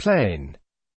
plane.